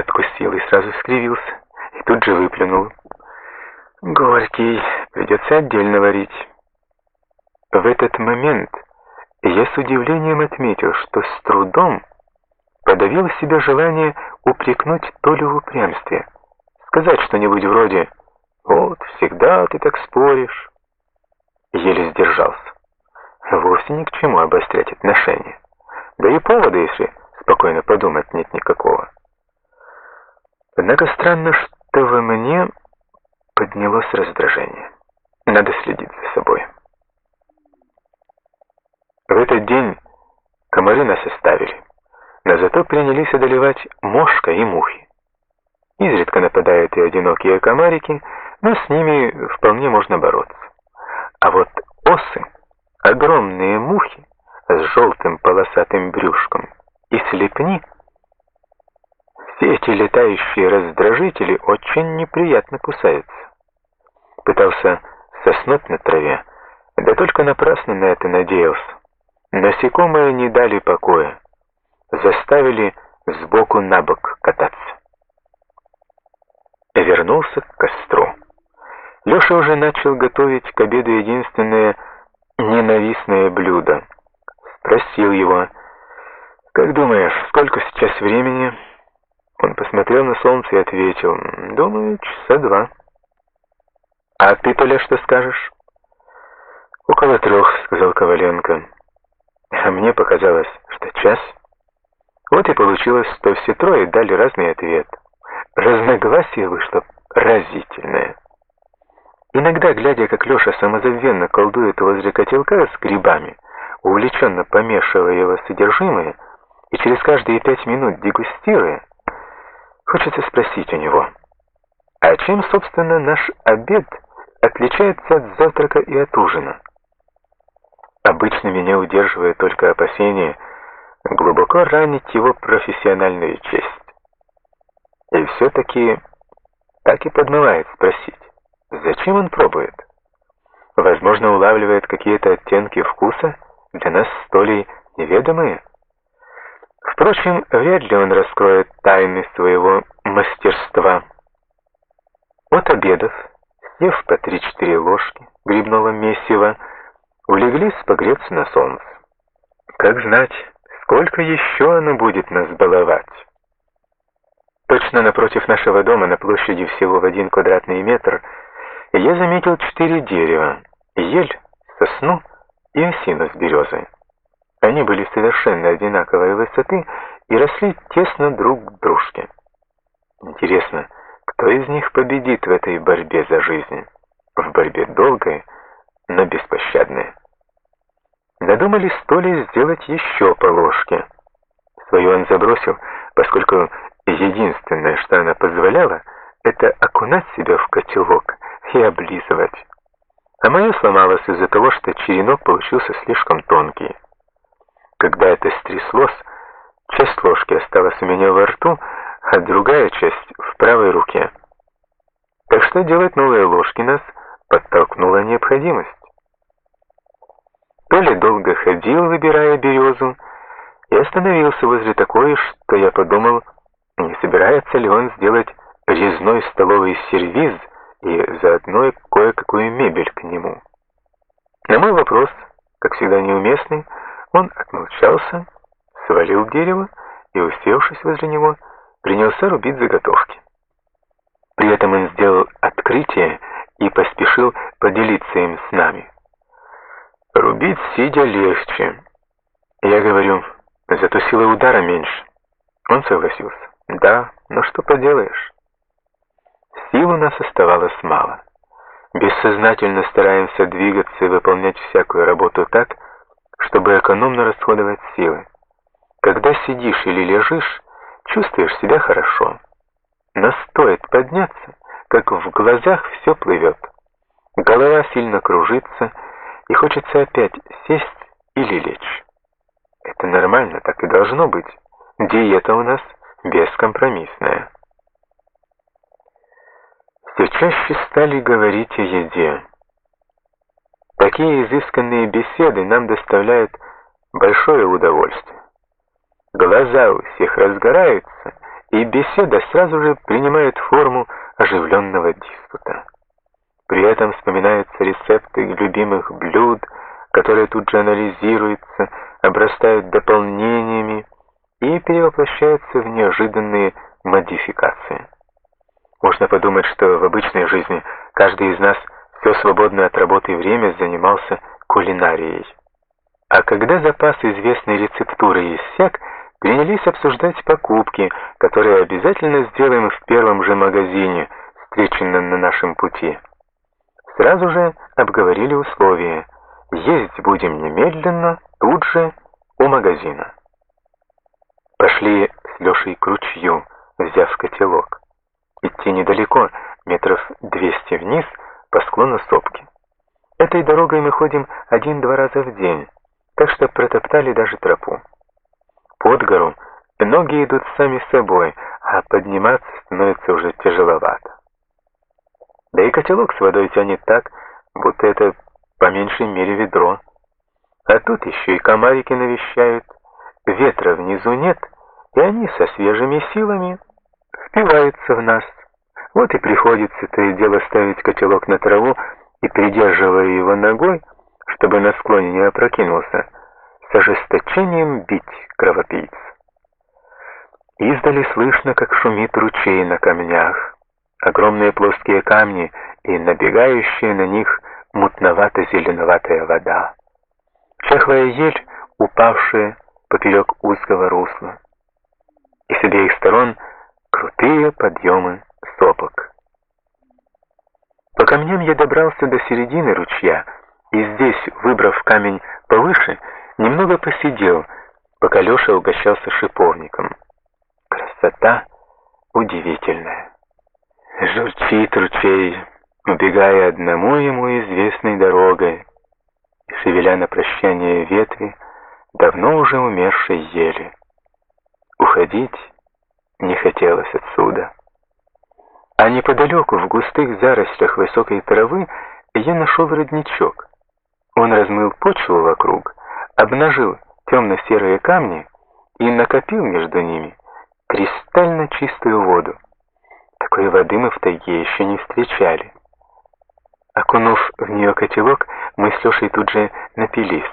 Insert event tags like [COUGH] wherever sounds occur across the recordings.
откусил и сразу скривился, и тут же выплюнул. Горький, придется отдельно варить. В этот момент я с удивлением отметил, что с трудом подавил в себе желание упрекнуть Толю в упрямстве, сказать что-нибудь вроде «Вот, всегда ты так споришь». Еле сдержался. Вовсе ни к чему обострять отношения. Да и повода, если спокойно подумать, нет никакого. Однако странно, что во мне поднялось раздражение. Надо следить за собой. В этот день комары нас оставили, но зато принялись одолевать мошка и мухи. Изредка нападают и одинокие комарики, но с ними вполне можно бороться. А вот осы, огромные мухи с желтым полосатым брюшком и слепни, все эти летающие раздражители очень неприятно кусаются. Пытался соснуть на траве, да только напрасно на это надеялся. Насекомые не дали покоя, заставили сбоку на бок кататься. Вернулся к костру. Леша уже начал готовить к обеду единственное ненавистное блюдо. Спросил его, «Как думаешь, сколько сейчас времени?» Он посмотрел на солнце и ответил, «Думаю, часа два». «А ты, Толя, что скажешь?» «Около трех», — сказал Коваленко. А мне показалось, что час. Вот и получилось, что все трое дали разный ответ. Разногласие вышло разительное. Иногда, глядя, как Леша самозабвенно колдует возле котелка с грибами, увлеченно помешивая его содержимое, и через каждые пять минут дегустируя, хочется спросить у него, а чем, собственно, наш обед отличается от завтрака и от ужина? Обычно меня удерживает только опасение глубоко ранить его профессиональную честь. И все-таки так и подмывает спросить, зачем он пробует? Возможно, улавливает какие-то оттенки вкуса, для нас столь неведомые. Впрочем, вряд ли он раскроет тайны своего мастерства. От обедов, съев по 3-4 ложки грибного месива, улеглись погреться на солнце. Как знать, сколько еще оно будет нас баловать? Точно напротив нашего дома, на площади всего в один квадратный метр, я заметил четыре дерева, ель, сосну и осину с березой. Они были совершенно одинаковой высоты и росли тесно друг к дружке. Интересно, кто из них победит в этой борьбе за жизнь? В борьбе долгой, но беспощадной. Надумали Столи сделать еще по ложке. Свою он забросил, поскольку единственное, что она позволяла, это окунать себя в котелок и облизывать. А мое сломалось из-за того, что черенок получился слишком тонкий. Когда это стряслось, часть ложки осталась у меня во рту, а другая часть в правой руке. Так что делать новые ложки нас подтолкнула необходимость. Толя долго ходил, выбирая березу, и остановился возле такой, что я подумал, не собирается ли он сделать резной столовый сервиз и заодно кое-какую мебель к нему. На мой вопрос, как всегда неуместный, он отмолчался, свалил дерево и, усевшись возле него, принялся рубить заготовки. При этом он сделал открытие и поспешил поделиться им с нами. Рубить сидя легче. Я говорю, зато сила удара меньше. Он согласился. Да, но что поделаешь? Сил у нас оставалось мало. Бессознательно стараемся двигаться и выполнять всякую работу так, чтобы экономно расходовать силы. Когда сидишь или лежишь, чувствуешь себя хорошо. Но стоит подняться, как в глазах все плывет. Голова сильно кружится, и хочется опять сесть или лечь. Это нормально, так и должно быть. Диета у нас бескомпромиссная. Все чаще стали говорить о еде. Такие изысканные беседы нам доставляют большое удовольствие. Глаза у всех разгораются, и беседа сразу же принимает форму оживленного диспута. При этом вспоминаются рецепты любимых блюд, которые тут же анализируются, обрастают дополнениями и перевоплощаются в неожиданные модификации. Можно подумать, что в обычной жизни каждый из нас все свободное от работы время занимался кулинарией. А когда запас известной рецептуры иссяк, принялись обсуждать покупки, которые обязательно сделаем в первом же магазине, встреченном на нашем пути. Сразу же обговорили условия. Есть будем немедленно, тут же, у магазина. Пошли с Лешей к ручью, взяв котелок. Идти недалеко, метров двести вниз, по склону сопки. Этой дорогой мы ходим один-два раза в день, так что протоптали даже тропу. Под гору ноги идут сами собой, а подниматься становится уже тяжеловато. Да и котелок с водой тянет так, будто это по меньшей мере ведро. А тут еще и комарики навещают, ветра внизу нет, и они со свежими силами впиваются в нас. Вот и приходится то и дело ставить котелок на траву и, придерживая его ногой, чтобы на склоне не опрокинулся, с ожесточением бить кровопийц. Издали слышно, как шумит ручей на камнях. Огромные плоские камни и набегающая на них мутновато-зеленоватая вода. Чахлая ель, упавшая поперек узкого русла. И с обеих сторон крутые подъемы сопок. По камням я добрался до середины ручья, и здесь, выбрав камень повыше, немного посидел, пока Леша угощался шиповником. Красота удивительная. Журчит ручей, убегая одному ему известной дорогой, и шевеля на прощание ветви давно уже умершей ели. Уходить не хотелось отсюда. А неподалеку, в густых зарослях высокой травы, я нашел родничок. Он размыл почву вокруг, обнажил темно-серые камни и накопил между ними кристально чистую воду. Такой воды мы в тайге еще не встречали. Окунув в нее котелок, мы с Лешей тут же напились.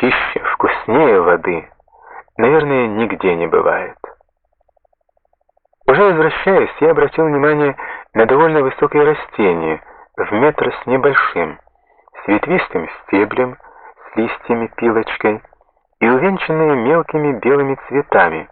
Чище, вкуснее воды, наверное, нигде не бывает. Уже возвращаясь, я обратил внимание на довольно высокое растение, в метр с небольшим, с ветвистым стеблем, с листьями-пилочкой и увенчанное мелкими белыми цветами,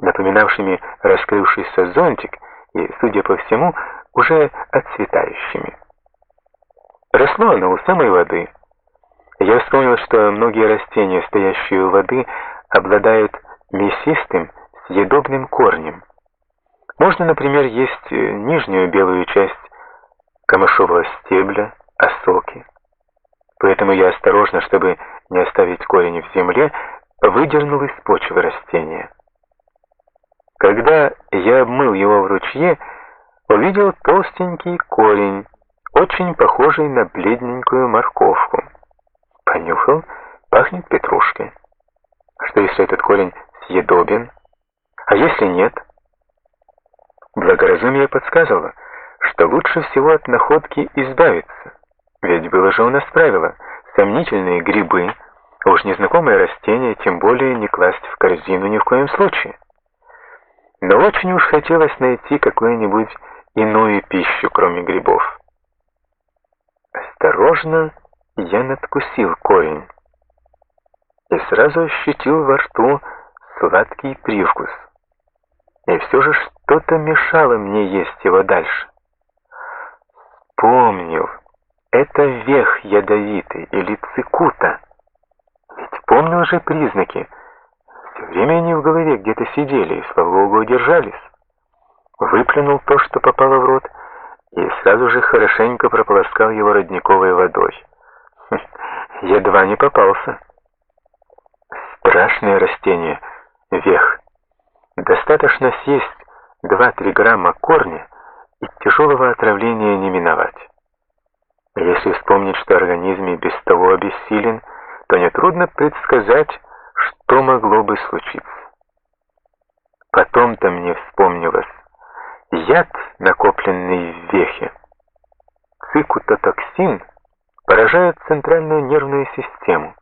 напоминавшими раскрывшийся зонтик и, судя по всему, уже отцветающими. Росло оно у самой воды. Я вспомнил, что многие растения, стоящие у воды, обладают мясистым, съедобным корнем. Можно, например, есть нижнюю белую часть камышового стебля, осоки. Поэтому я осторожно, чтобы не оставить корень в земле, выдернул из почвы растения. Когда я обмыл его в ручье, увидел толстенький корень, очень похожий на бледненькую морковку. Понюхал, пахнет петрушкой. Что если этот корень съедобен? А если нет? Благоразумие подсказывало, что лучше всего от находки избавиться. Ведь было же у нас правило, сомнительные грибы, уж незнакомые растения, тем более не класть в корзину ни в коем случае. Но очень уж хотелось найти какую-нибудь иную пищу, кроме грибов. Осторожно я надкусил корень и сразу ощутил во рту сладкий привкус. И все же что-то мешало мне есть его дальше. Помнил, это вех ядовитый или цикута. Ведь помнил же признаки — все время они в голове где-то сидели и, слава богу, удержались. Выплюнул то, что попало в рот, и сразу же хорошенько прополоскал его родниковой водой. Хм, [LAUGHS] едва не попался. Страшное растение, вех. Достаточно съесть 2-3 грамма корня, и тяжелого отравления не миновать. Если вспомнить, что организм и без того обессилен, то нетрудно предсказать, что могло бы случиться. потом-то мне вспомнилось. Яд, накопленный в вехе. Цикутотоксин поражает центральную нервную систему.